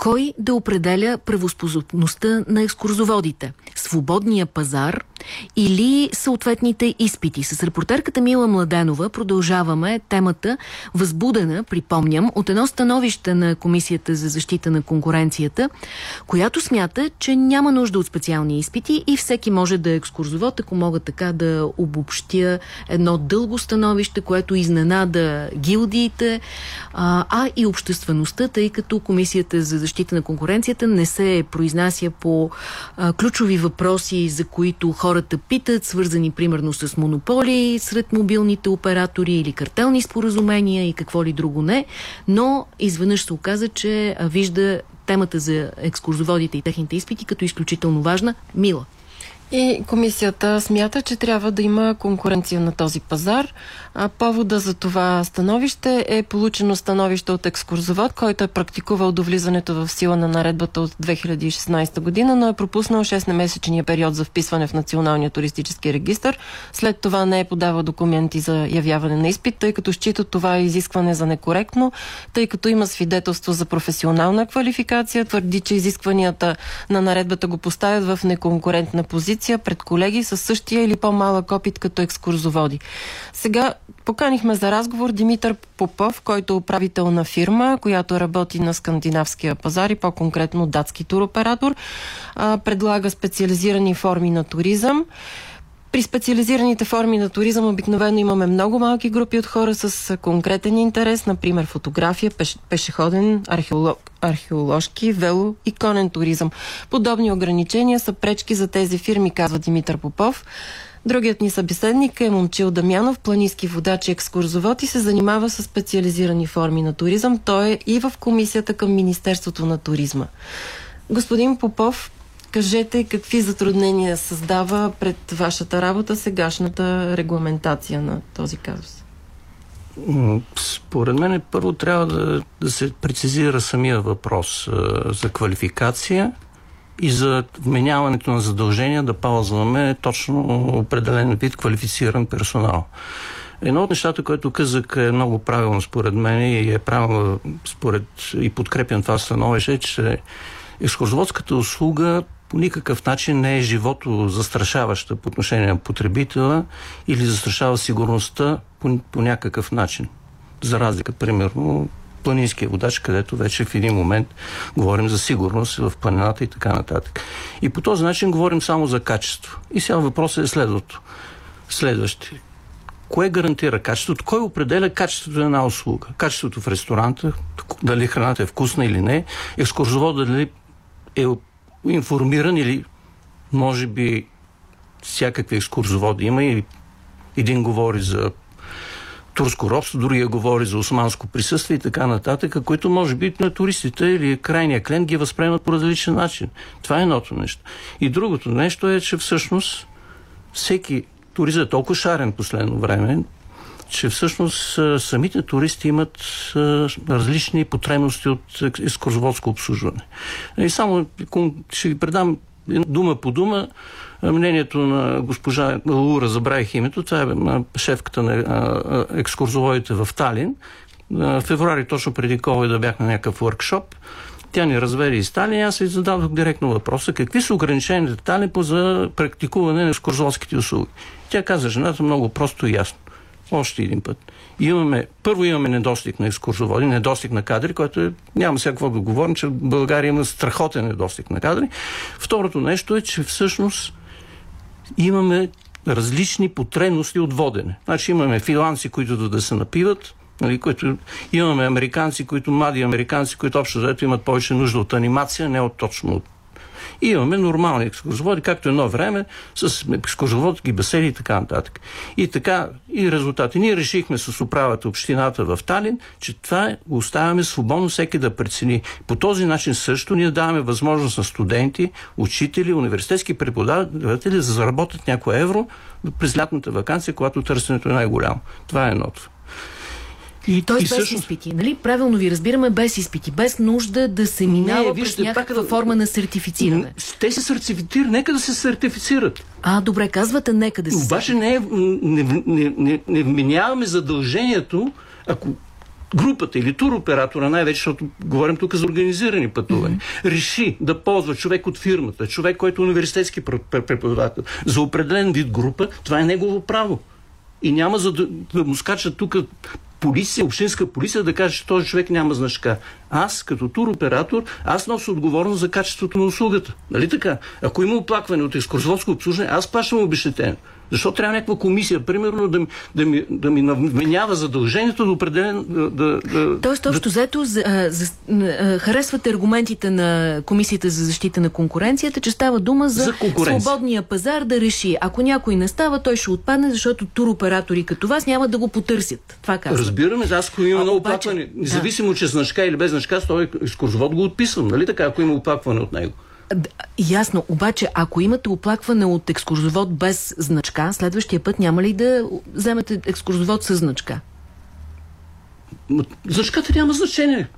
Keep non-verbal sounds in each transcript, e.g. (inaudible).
Кой да определя правоспособността на екскурзоводите? Свободния пазар или съответните изпити? С репортерката Мила Младенова продължаваме темата възбудена, припомням, от едно становище на Комисията за защита на конкуренцията, която смята, че няма нужда от специални изпити и всеки може да е екскурзовод, ако мога така да обобщя едно дълго становище, което изненада гилдиите, а, и обществеността, тъй като Комисията за защита на конкуренцията не се произнася по ключови въпроси, за които хората питат, свързани примерно с монополи сред мобилните оператори или картелни споразумения и какво ли друго не, но изведнъж се оказа, че вижда темата за екскурзоводите и техните изпити като изключително важна. Мила. И комисията смята, че трябва да има конкуренция на този пазар. А повода за това становище е получено становище от екскурзовод, който е практикувал до влизането в сила на наредбата от 2016 година, но е пропуснал 6-месечния период за вписване в Националния туристически регистр. След това не е подавал документи за явяване на изпит, тъй като счита това изискване за некоректно, тъй като има свидетелство за професионална квалификация, твърди, че изискванията на наредбата го поставят в неконкурентна позиция позиция пред колеги с същия или по-малък опит като екскурзоводи. Сега поканихме за разговор Димитър Попов, който е управител на фирма, която работи на скандинавския пазар и по-конкретно датски туроператор. предлага специализирани форми на туризъм. При специализираните форми на туризъм обикновено имаме много малки групи от хора с конкретен интерес, например фотография, пеш, пешеходен, археолог, археоложки, вело и конен туризъм. Подобни ограничения са пречки за тези фирми, казва Димитър Попов. Другият ни събеседник е Момчил Дамянов, планински водач и екскурзовод и се занимава с специализирани форми на туризъм. Той е и в комисията към Министерството на туризма. Господин Попов, Кажете какви затруднения създава пред вашата работа сегашната регламентация на този казус? Според мен първо трябва да, да се прецизира самия въпрос а, за квалификация и за вменяването на задължения да ползваме точно определен вид квалифициран персонал. Едно от нещата, което казах е много правилно според мен и е правилно според и подкрепям това становище, че екскурзоводската услуга по никакъв начин не е живото застрашаваща по отношение на потребителя или застрашава сигурността по, по някакъв начин. За разлика, примерно, планинския водач, където вече в един момент говорим за сигурност в планината и така нататък. И по този начин говорим само за качество. И сега въпросът е следвато. Следващи. Кое гарантира качеството? Кой определя качеството на една услуга? Качеството в ресторанта, дали храната е вкусна или не, екскурзовода дали е информиран или може би всякакви екскурзоводи има и един говори за турско робство, другия говори за османско присъствие и така нататък, които може би на туристите или крайния клиент ги възприемат по различен начин. Това е едното нещо. И другото нещо е, че всъщност всеки турист е толкова шарен последно време, че всъщност самите туристи имат различни потребности от екскурзоводско обслужване. И само ще ви предам дума по дума мнението на госпожа Лура, забравих името, това е шефката на екскурзоводите в Талин. В февруари, точно преди да бях на някакъв workshop, тя ни развери из Талин и аз ви зададох директно въпроса какви са ограниченията Талин за практикуване на екскурзоводските услуги. Тя каза жената много просто и ясно още един път. Имаме, първо имаме недостиг на екскурзоводи, недостиг на кадри, който е, няма сега да говорим, че България има страхотен недостиг на кадри. Второто нещо е, че всъщност имаме различни потребности от водене. Значи имаме филанци, които да, да се напиват, нали, които имаме американци, които млади американци, които общо заето имат повече нужда от анимация, не от точно от и имаме нормални екскурзоводи, както едно време, с екскурзоводски беседи и така нататък. И така, и резултати. Ние решихме с управата общината в Талин, че това го оставяме свободно всеки да прецени. По този начин също ние даваме възможност на студенти, учители, университетски преподаватели да заработят някое евро през лятната вакансия, когато търсенето е най-голямо. Това е едното. И, Тоест и без всъщност... изпити, нали? Правилно ви разбираме, без изпити, без нужда да се минава не, вижте, през някаква пак, форма на сертифициране. Те се сертифицират, нека да се сертифицират. А, добре, казвате нека да се Обаче не, не, не, не, не вменяваме задължението, ако групата или туроператора, най-вече, защото говорим тук за организирани пътувания, mm-hmm. реши да ползва човек от фирмата, човек, който е университетски преподавател, за определен вид група, това е негово право. И няма за да, да му скачат тук полиция, общинска полиция да каже, че този човек няма значка. Аз, като туроператор, аз нося отговорност за качеството на услугата. Нали така? Ако има оплакване от екскурсоводско обслужване, аз плащам обещетение. Защо трябва някаква комисия, примерно, да, да, ми, да ми вменява задължението да определен... Да, да, Тоест, общо да... взето, за, за, харесвате аргументите на Комисията за защита на конкуренцията, че става дума за, за свободния пазар да реши. Ако някой не става, той ще отпадне, защото туроператори като вас няма да го потърсят. Това казвам. Разбираме, аз ако има много оплакване, независимо, да. че значка или без значка, той екскурзовод го отписвам, нали така, ако има оплакване от него. Ясно, обаче ако имате оплакване от екскурзовод без значка, следващия път няма ли да вземете екскурзовод с значка? Значката няма значение.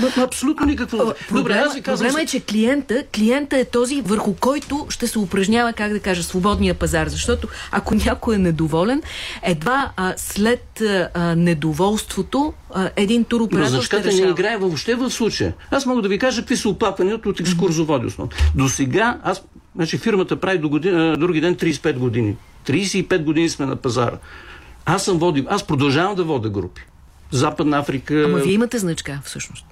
Но, абсолютно никакво. Проблема, Добре, аз ви казвам... Проблема е, че клиента, клиента е този, върху който ще се упражнява, как да кажа, свободния пазар. Защото ако някой е недоволен, едва а, след а, недоволството а, един туроператор Но ще не играе въобще в случая. Аз мога да ви кажа какви са оплакванията от екскурзоводи основно. До сега, аз, значи фирмата прави до година, други ден 35 години. 35 години сме на пазара. Аз съм водил, аз продължавам да вода групи. Западна Африка. Ама вие имате значка, всъщност.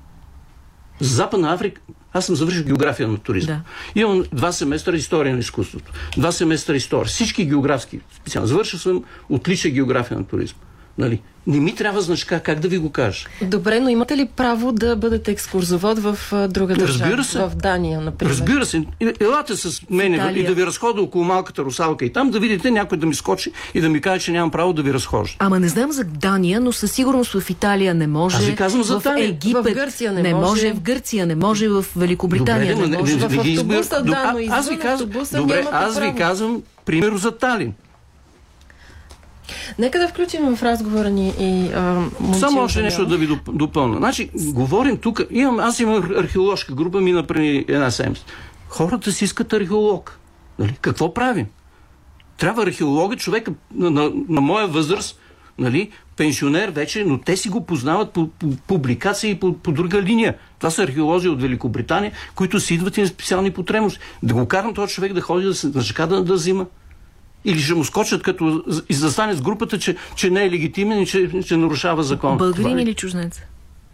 Западна Африка, аз съм завършил география на туризма. Да. Имам два семестра история на изкуството. Два семестра история. Всички географски специално. Завършил съм отлича география на туризма. Нали? Не ми трябва значка, как да ви го кажа. Добре, но имате ли право да бъдете екскурзовод в друга държава? Разбира се. В Дания, например. Разбира се. Елате с мен и да ви разхода около малката русалка и там да видите някой да ми скочи и да ми каже, че нямам право да ви разхожда. Ама не знам за Дания, но със сигурност в Италия не може. Аз ви казвам за в Дания. Египет в Гърция не, не може. може. В Гърция не може. В Великобритания Добре, не, може. Не, не, в автобуса, да, но аз ви казвам, добре, аз ви казвам пример за Талин. Нека да включим в разговора ни и а, Само още нещо да ви допълня. Значи, говорим тук, имам, аз имам археоложка група, мина преди една седмица. Хората си искат археолог. Нали? Какво правим? Трябва археолога, човек на, на, на моя възраст, нали, пенсионер вече, но те си го познават по, по публикации по, по друга линия. Това са археолози от Великобритания, които си идват и на специални потребности. Да го карам този човек да ходи да, се, да, да, да взима или ще му скочат като и застане с групата, че, че не е легитимен и че, че нарушава закон. Българин е. или чужнец?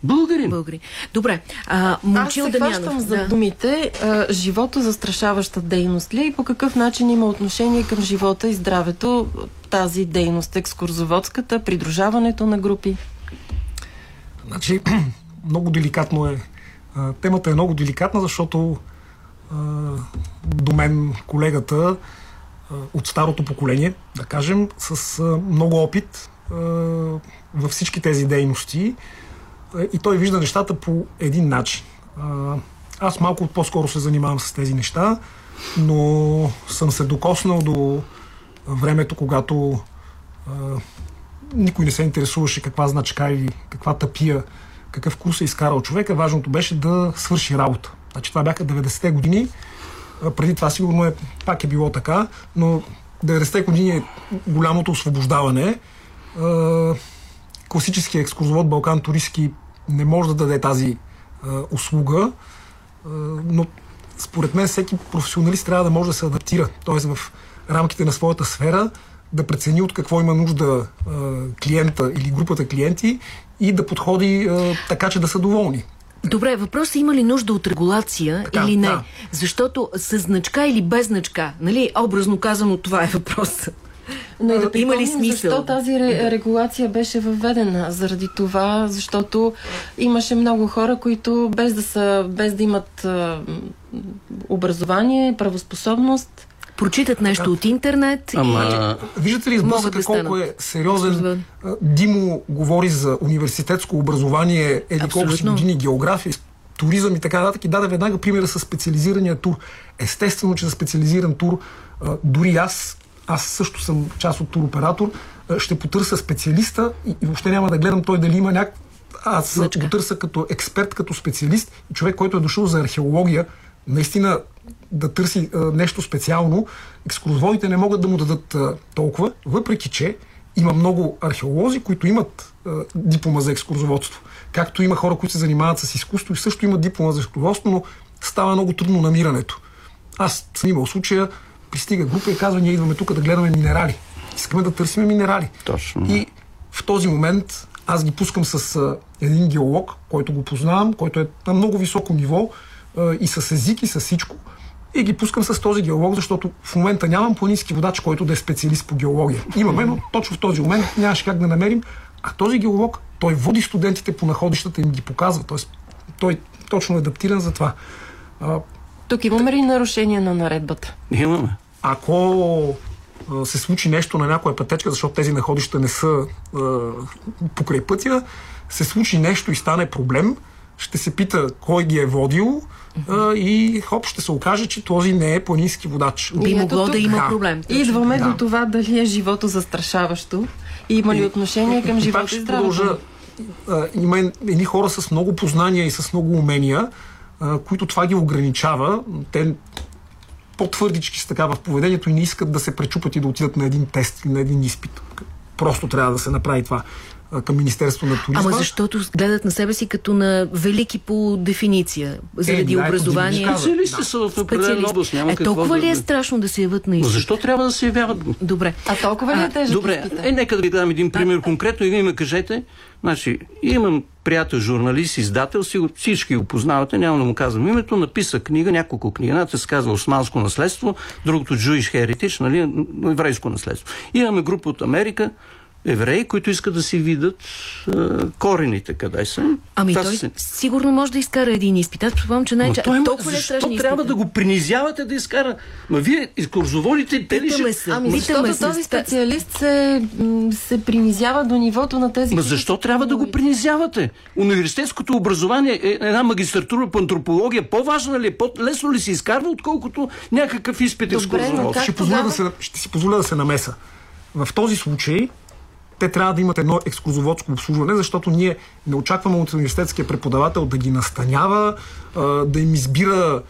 Българин. Българин. Добре. А, Аз се хващам за да. думите а, живото застрашаваща дейност ли и по какъв начин има отношение към живота и здравето тази дейност, екскурзоводската, придружаването на групи? Значи, (clears throat) много деликатно е. Темата е много деликатна, защото а, до мен колегата от старото поколение, да кажем, с много опит във всички тези дейности и той вижда нещата по един начин. Аз малко по-скоро се занимавам с тези неща, но съм се докоснал до времето, когато никой не се интересуваше каква значка или каква тапия, какъв курс е изкарал човека. Важното беше да свърши работа. Значи това бяха 90-те години преди това сигурно е, пак е било така, но 90-те години е голямото освобождаване. Класическия екскурзовод Балкан Туристски не може да даде тази услуга, но според мен всеки професионалист трябва да може да се адаптира. Тоест в рамките на своята сфера да прецени от какво има нужда клиента или групата клиенти и да подходи така, че да са доволни. Добре, въпросът е има ли нужда от регулация така, или не? Да. Защото с значка или без значка, нали, образно казано, това е въпросът. Но и да има ли смисъл? Защо тази регулация беше въведена? Заради това, защото имаше много хора, които без да, са, без да имат образование, правоспособност, прочитат нещо да. от интернет Ама... и Виждате ли сблъсъка да колко е сериозен? Димо говори за университетско образование, еди колко си години география, туризъм и така нататък и даде веднага примера с специализирания тур. Естествено, че за специализиран тур дори аз, аз също съм част от туроператор, ще потърся специалиста и, и въобще няма да гледам той дали има някакъв аз Значка. потърся като експерт, като специалист и човек, който е дошъл за археология, наистина да търси а, нещо специално, екскурзоводите не могат да му дадат а, толкова, въпреки че Има много археолози, които имат а, диплома за екскурзоводство. Както има хора, които се занимават с изкуство и също имат диплома за екскурзоводство, но става много трудно намирането. Аз съм имал случая, пристига група и казва, ние идваме тук да гледаме минерали. Искаме да търсим минерали. Точно. И в този момент аз ги пускам с а, един геолог, който го познавам, който е на много високо ниво а, и с език и с всичко. И ги пускам с този геолог, защото в момента нямам планински водач, който да е специалист по геология. Имаме, но точно в този момент нямаше как да намерим. А този геолог, той води студентите по находищата и им ги показва. Тоест, той точно е адаптиран за това. А, Тук имаме ли нарушение на наредбата? Имаме. Ако се случи нещо на някоя пътечка, защото тези находища не са а, покрай пътя, се случи нещо и стане проблем, ще се пита кой ги е водил а, и хоп, ще се окаже, че този не е планински водач. Би могло да има да. проблем. Точно. Идваме да. до това дали е живото застрашаващо и има ли отношение към живота и здравето. Има едни хора с много познания и с много умения, а, които това ги ограничава. Те по-твърдички са така в поведението и не искат да се пречупат и да отидат на един тест или на един изпит. Просто трябва да се направи това към Министерство на туризма. Ама защото гледат на себе си като на велики по дефиниция, заради е, образование. Специалисти да. са в определена област. Няма е, толкова ли е страшно да се явят на изпит? Защо трябва да се явяват? Добре. А толкова ли е тежък Добре, е, нека да ви дам един пример а, конкретно и вие ме кажете. Значи, имам приятел, журналист, издател, всички го познавате, няма да му казвам името, написа книга, няколко книги. Едната се казва Османско наследство, другото Jewish Heritage, нали, еврейско наследство. Имаме група от Америка, евреи, които искат да си видят а, корените къде са. Ами Това той си... сигурно може да изкара един изпит. Аз предполагам, че най-ча... Той, толкова защо ли е трябва да го принизявате да изкара? Ма вие, изкурзоводите, те ли ще... Се, ами защото се, този специалист се, се принизява до нивото на тези... Ма защо трябва да го принизявате? Университетското образование е една магистратура по антропология по-важна ли е? По-лесно ли се изкарва, отколкото някакъв изпит Добре, ще, позволя да се, ще си позволя да се намеса. В този случай те трябва да имат едно ексклюзоводско обслужване, защото ние не очакваме от университетския преподавател да ги настанява, да им избира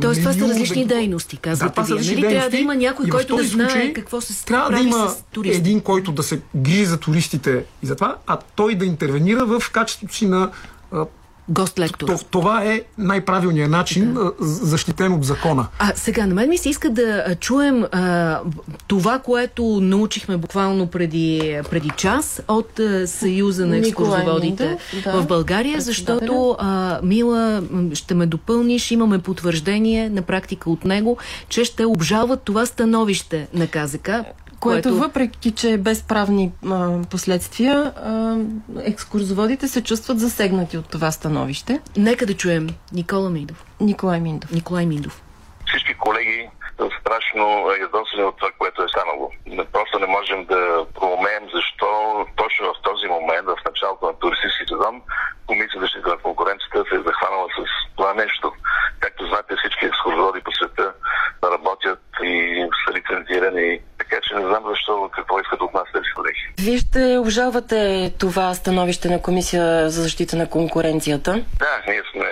Тоест, това са различни да дейности, казвате да, вие. Нали? Трябва да има някой, който да знае случай, какво се Трябва да има един, който да се грижи за туристите и за това, а той да интервенира в качеството си на гост-лектор. Това е най-правилният начин, да. защитен от закона. А сега, на мен ми се иска да чуем а, това, което научихме буквално преди, преди час от а, Съюза на екскурзоводите да, в България, защото а, Мила, ще ме допълниш, имаме потвърждение на практика от него, че ще обжалват това становище на КЗК което, което въпреки, че е без правни а, последствия, а, екскурзоводите се чувстват засегнати от това становище. Нека да чуем Никола Миндов. Николай Миндов. Николай Миндов. Всички колеги страшно ядосани от това, което е станало. Просто не можем да проумеем защо точно в този момент, в началото на туристически сезон, Комисията защита на конкуренцията се е захванала с това нещо. Както знаете, всички екскурзоводи по света работят и са лицензирани така че не знам защо, какво искат от нас тези колеги. Вие ще обжалвате това становище на Комисия за защита на конкуренцията? Да, ние сме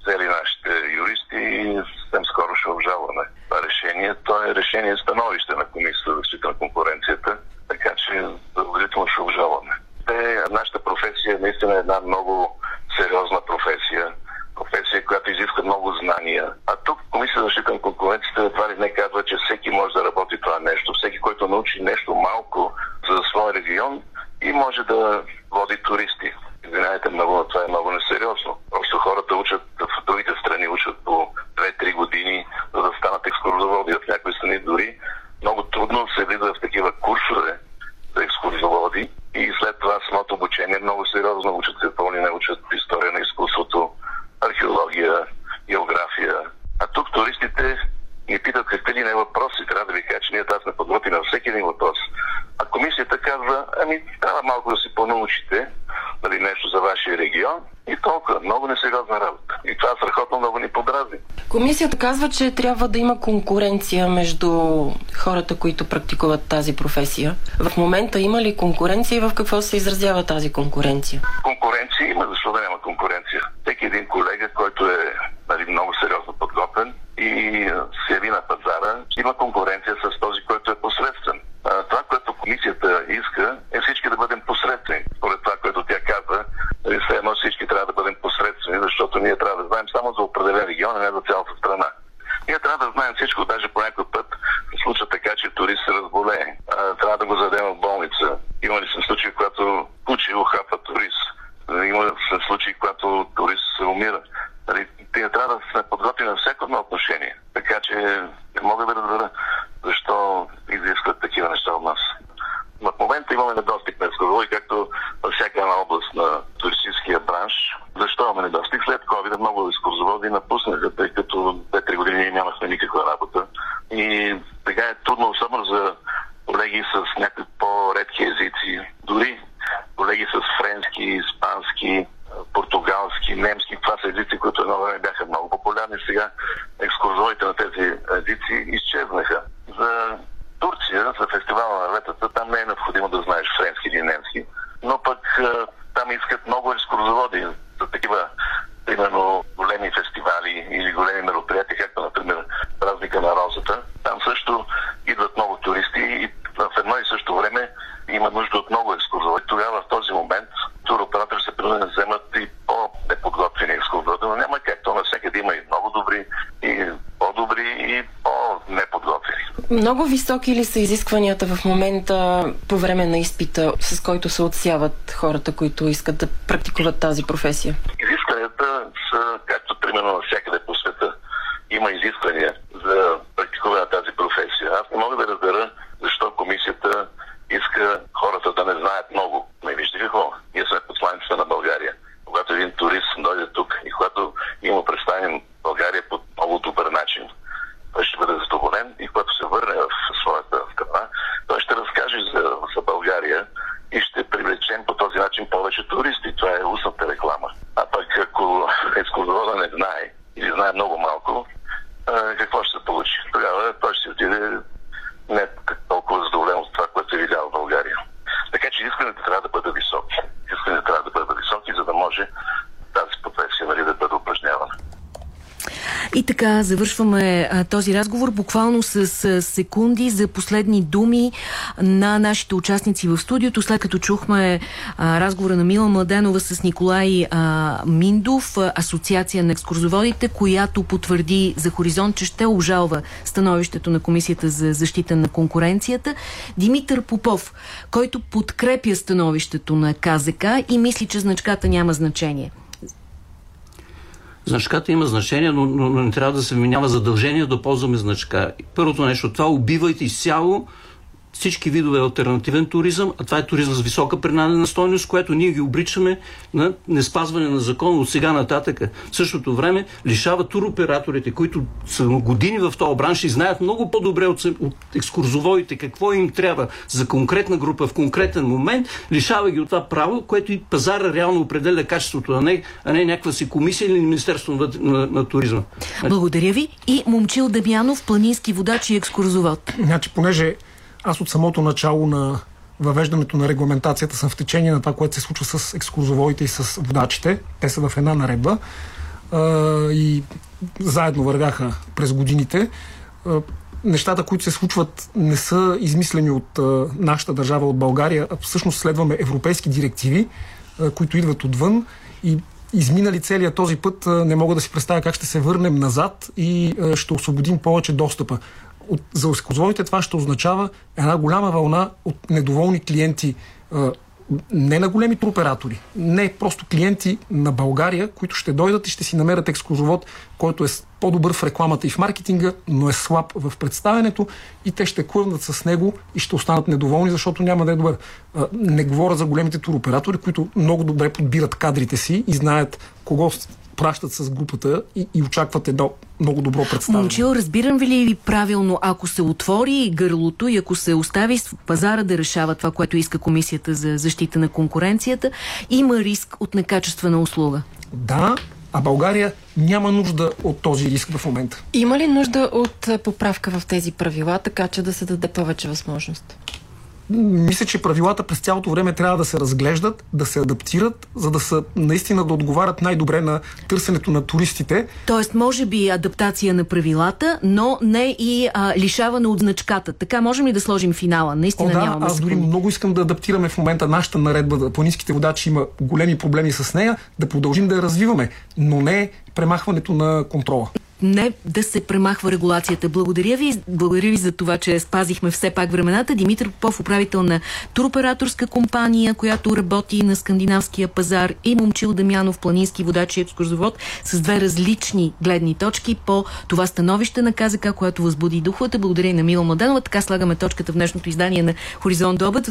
взели нашите юристи и съвсем скоро ще обжалваме това решение. То е решение становище на Комисията за защита на конкуренцията, така че задължително ще обжалваме. Те, нашата професия е наистина една много сериозна професия професия, която изисква много знания. А тук Комисия за защита на конкуренцията това ли не казва, че всеки може да работи това нещо. Всеки, който научи нещо малко за своя регион и може да води туристи. Извинявайте много, но това е много несериозно. Просто хората учат в другите страни, учат по 2-3 години, за да станат екскурзоводи. В някои страни дори много трудно се влиза в такива курсове за екскурзоводи и след това самото обучение много сериозно учат се пълни, не учат история на изкуството, археология, география. А тук туристите ни питат какви ли не въпроси. Трябва да ви кажа, че ние тази сме подготви на всеки един въпрос. А комисията казва, ами трябва малко да си понаучите нали, нещо за вашия регион и толкова. Много несериозна работа. И това страхотно много ни подразни. Комисията казва, че трябва да има конкуренция между хората, които практикуват тази професия. В момента има ли конкуренция и в какво се изразява тази конкуренция? Конкуренция има, защо да няма конкуренция? Всеки един колега, който е нали, много сериозно подготвен и се яви на пазара, има конкуренция с този, който е посредствен. Това, което комисията регион, а не за цялата страна. Ние трябва да знаем всичко, даже по някой път се случва така, че турист се разболее. Трябва да го зададем в болница. Има ли се случаи, когато куче ухапва турист? Има се случаи, когато турист се умира. Нали, ние трябва да се подготвим на всяко едно отношение. Така че не мога да разбера защо изискват такива неща от нас. В момента имаме недостиг на екскурзоводи, както във всяка една област на туристическия бранш. Защо имаме недостиг? След COVID много екскурзоводи напуснаха, тъй като 2-3 години нямахме никаква работа. И сега е трудно, особено за колеги с някакви по-редки езици, дори колеги с френски, испански, португалски, немски. Това са езици, които едно време бяха много популярни. Сега екскурзовите на тези езици изчезнаха. За Турция, за фестивала на летата, там не е необходимо да знаеш френски или немски, но пък там искат много екскурзоводи за такива, примерно, големи фестивали или големи мероприятия, както, например, празника на розата. Там също идват много туристи и в едно и също време има нужда от много екскурзоводи. Тогава в този момент туроператори се принудени да вземат и по-неподготвени екскурзоводи, но няма как. То навсякъде има и много добри, и по-добри, и по-неподготвени. Много високи ли са изискванията в момента по време на изпита, с който се отсяват хората, които искат да практикуват тази професия? Изискванията са, както примерно навсякъде по света, има изисквания за практикуване на тази професия. Аз не мога да разбера защо комисията иска хората да не знаят много. Не вижте какво. Ние сме посланиците на България. Когато един турист дойде тук и когато има представим България по много добър начин, той ще бъде задоволен и когато се върне в своята страна, той ще разкаже за, за България и ще привлечем по този начин повече туристи. Това е устната реклама. А пък ако екскурзовода не знае или знае много малко, какво ще се получи? Тогава той ще отиде не толкова задоволен от това, което е видял в България. Така че искането трябва да бъде високи. Искането трябва да бъде високи, за да може тази професия нали, да бъде упражнявана. И така, завършваме а, този разговор буквално с, с секунди за последни думи на нашите участници в студиото, след като чухме а, разговора на Мила Младенова с Николай а, Миндов, Асоциация на екскурзоводите, която потвърди за Хоризонт, че ще обжалва становището на Комисията за защита на конкуренцията. Димитър Попов, който подкрепя становището на КЗК и мисли, че значката няма значение. Значката има значение, но, но, но не трябва да се вменява задължение да ползваме значка. Първото нещо, това убивайте изцяло всички видове альтернативен туризъм, а това е туризъм с висока принадена стойност, което ние ги обричаме на неспазване на закона от сега нататък. В същото време лишава туроператорите, които са години в този бранш и знаят много по-добре от, от екскурзоводите какво им трябва за конкретна група в конкретен момент, лишава ги от това право, което и пазара реално определя качеството на не, а не някаква си комисия или Министерство на, на, на туризма. Благодаря ви. И Момчил Дамянов, планински водач и екскурзовод. Значи, понеже аз от самото начало на въвеждането на регламентацията съм в течение на това, което се случва с екскурзоводите и с водачите. Те са в една наредба и заедно вървяха през годините. Нещата, които се случват, не са измислени от нашата държава, от България, а всъщност следваме европейски директиви, които идват отвън и изминали целият този път, не мога да си представя как ще се върнем назад и ще освободим повече достъпа от, за екскурзоводите това ще означава една голяма вълна от недоволни клиенти, не на големи туроператори, не просто клиенти на България, които ще дойдат и ще си намерят екскурзовод, който е по-добър в рекламата и в маркетинга, но е слаб в представянето и те ще курнат с него и ще останат недоволни, защото няма да е добър. Не говоря за големите туроператори, които много добре подбират кадрите си и знаят кого пращат с групата и, и очакват едно много добро представяне. Момчил, разбирам ви ли ви правилно, ако се отвори гърлото и ако се остави пазара да решава това, което иска Комисията за защита на конкуренцията, има риск от некачествена услуга? Да, а България няма нужда от този риск в момента. Има ли нужда от поправка в тези правила, така че да се даде повече възможност? Мисля, че правилата през цялото време трябва да се разглеждат, да се адаптират, за да са наистина да отговарят най-добре на търсенето на туристите. Тоест, може би адаптация на правилата, но не и а, лишаване от значката. Така можем ли да сложим финала? Наистина О, да, нямаме аз дори много искам да адаптираме в момента нашата наредба. Да, планинските водачи има големи проблеми с нея, да продължим да я развиваме, но не премахването на контрола не да се премахва регулацията. Благодаря ви, благодаря ви за това, че спазихме все пак времената. Димитър Попов, управител на туроператорска компания, която работи на скандинавския пазар и Момчил Дамянов, планински водач и екскурзовод с две различни гледни точки по това становище на КЗК, което възбуди духовата. Благодаря и на Мила Младенова. Така слагаме точката в днешното издание на Хоризонт до обед.